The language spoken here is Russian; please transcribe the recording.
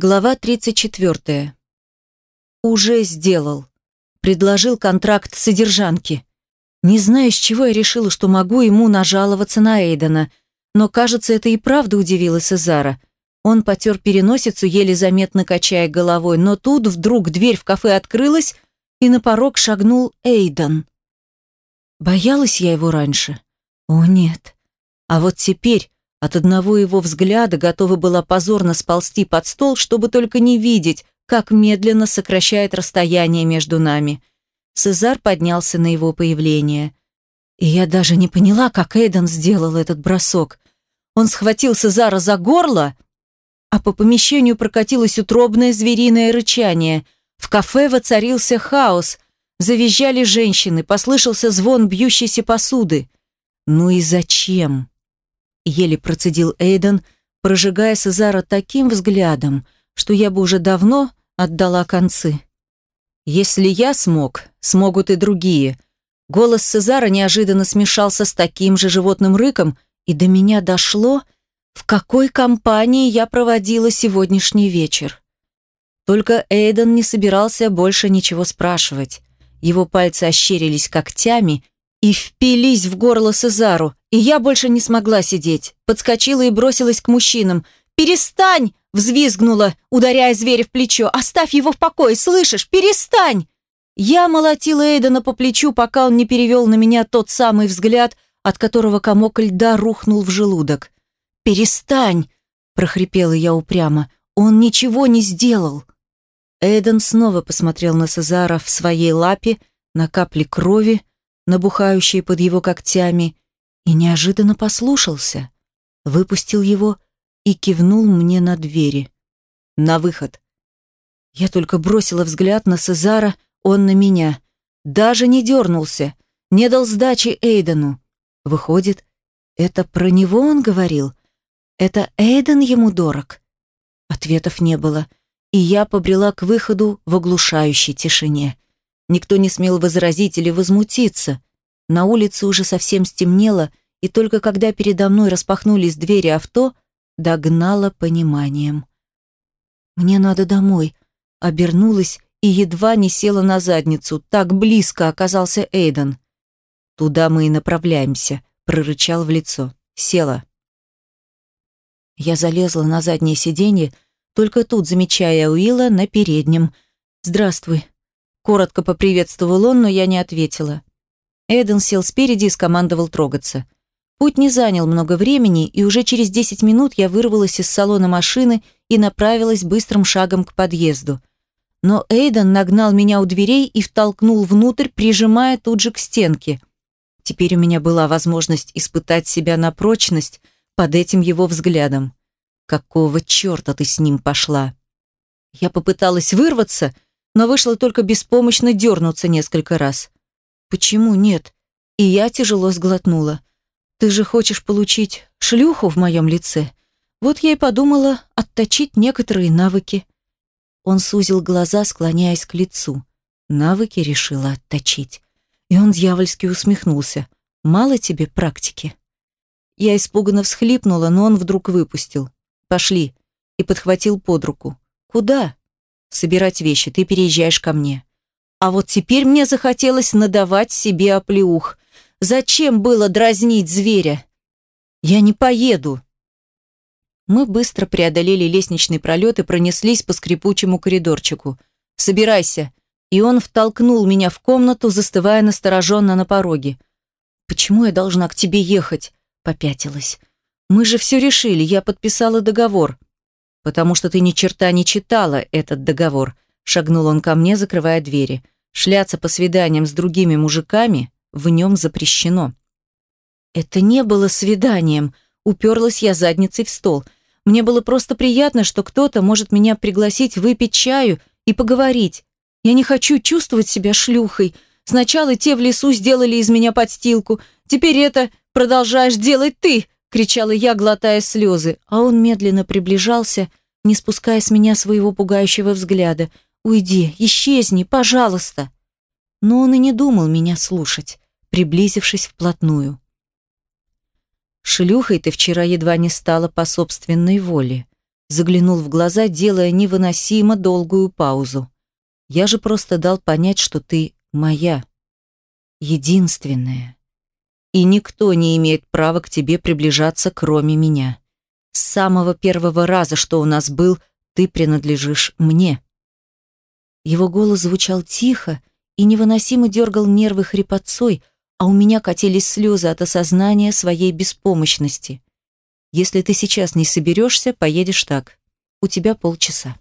Глава 34. Уже сделал. Предложил контракт содержанки. Не знаю, с чего я решила, что могу ему нажаловаться на Эйдена, но, кажется, это и правда удивило Сезара. Он потер переносицу, еле заметно качая головой, но тут вдруг дверь в кафе открылась, и на порог шагнул Эйден. Боялась я его раньше? О, нет. А вот теперь от одного его взгляда готова была позорно сползти под стол, чтобы только не видеть, как медленно сокращает расстояние между нами. Цезар поднялся на его появление. И я даже не поняла, как Эйден сделал этот бросок. Он схватил Цезара за горло, а по помещению прокатилось утробное звериное рычание. В кафе воцарился хаос. Завизжали женщины, послышался звон бьющейся посуды. Ну и зачем? Еле процедил Эйден, прожигая Сезара таким взглядом, что я бы уже давно отдала концы. Если я смог, смогут и другие. Голос Сезара неожиданно смешался с таким же животным рыком, и до меня дошло, в какой компании я проводила сегодняшний вечер. Только Эйден не собирался больше ничего спрашивать. Его пальцы ощерились когтями и впились в горло Сезару, и я больше не смогла сидеть. Подскочила и бросилась к мужчинам. «Перестань!» – взвизгнула, ударяя зверя в плечо. «Оставь его в покое, слышишь? Перестань!» Я молотила Эйдена по плечу, пока он не перевел на меня тот самый взгляд, от которого комок льда рухнул в желудок. «Перестань!» – прохрипела я упрямо. «Он ничего не сделал!» Эйден снова посмотрел на Сезара в своей лапе, на капли крови, набухающие под его когтями, и неожиданно послушался, выпустил его и кивнул мне на двери. На выход. Я только бросила взгляд на Сезара, он на меня. Даже не дернулся, не дал сдачи Эйдену. Выходит, это про него он говорил? Это Эйден ему дорог? Ответов не было, и я побрела к выходу в оглушающей тишине. Никто не смел возразить или возмутиться. На улице уже совсем стемнело, и только когда передо мной распахнулись двери авто, догнала пониманием. «Мне надо домой», — обернулась и едва не села на задницу. Так близко оказался Эйден. «Туда мы и направляемся», — прорычал в лицо. Села. Я залезла на заднее сиденье, только тут замечая Уилла на переднем. «Здравствуй». Коротко поприветствовал он, но я не ответила. Эйден сел спереди и скомандовал трогаться. Путь не занял много времени, и уже через 10 минут я вырвалась из салона машины и направилась быстрым шагом к подъезду. Но Эйден нагнал меня у дверей и втолкнул внутрь, прижимая тут же к стенке. Теперь у меня была возможность испытать себя на прочность под этим его взглядом. «Какого черта ты с ним пошла?» Я попыталась вырваться, но вышло только беспомощно дернуться несколько раз. «Почему нет?» И я тяжело сглотнула. «Ты же хочешь получить шлюху в моем лице? Вот я и подумала отточить некоторые навыки». Он сузил глаза, склоняясь к лицу. Навыки решила отточить. И он дьявольски усмехнулся. «Мало тебе практики?» Я испуганно всхлипнула, но он вдруг выпустил. «Пошли!» и подхватил под руку. «Куда?» «Собирать вещи, ты переезжаешь ко мне». А вот теперь мне захотелось надавать себе оплеух. Зачем было дразнить зверя? Я не поеду. Мы быстро преодолели лестничный пролет и пронеслись по скрипучему коридорчику. «Собирайся!» И он втолкнул меня в комнату, застывая настороженно на пороге. «Почему я должна к тебе ехать?» Попятилась. «Мы же все решили, я подписала договор». «Потому что ты ни черта не читала этот договор», Шагнул он ко мне, закрывая двери. Шляться по свиданиям с другими мужиками в нем запрещено. Это не было свиданием. Уперлась я задницей в стол. Мне было просто приятно, что кто-то может меня пригласить выпить чаю и поговорить. Я не хочу чувствовать себя шлюхой. Сначала те в лесу сделали из меня подстилку. Теперь это продолжаешь делать ты, кричала я, глотая слезы. А он медленно приближался, не спуская с меня своего пугающего взгляда. Уйди, исчезни, пожалуйста. Но он и не думал меня слушать, приблизившись вплотную. Шлюхой ты вчера едва не стала по собственной воле. заглянул в глаза, делая невыносимо долгую паузу. Я же просто дал понять, что ты моя, единственная. И никто не имеет права к тебе приближаться, кроме меня. С самого первого раза, что у нас был, ты принадлежишь мне. Его голос звучал тихо и невыносимо дергал нервы хрипотцой, а у меня катились слезы от осознания своей беспомощности. Если ты сейчас не соберешься, поедешь так. У тебя полчаса.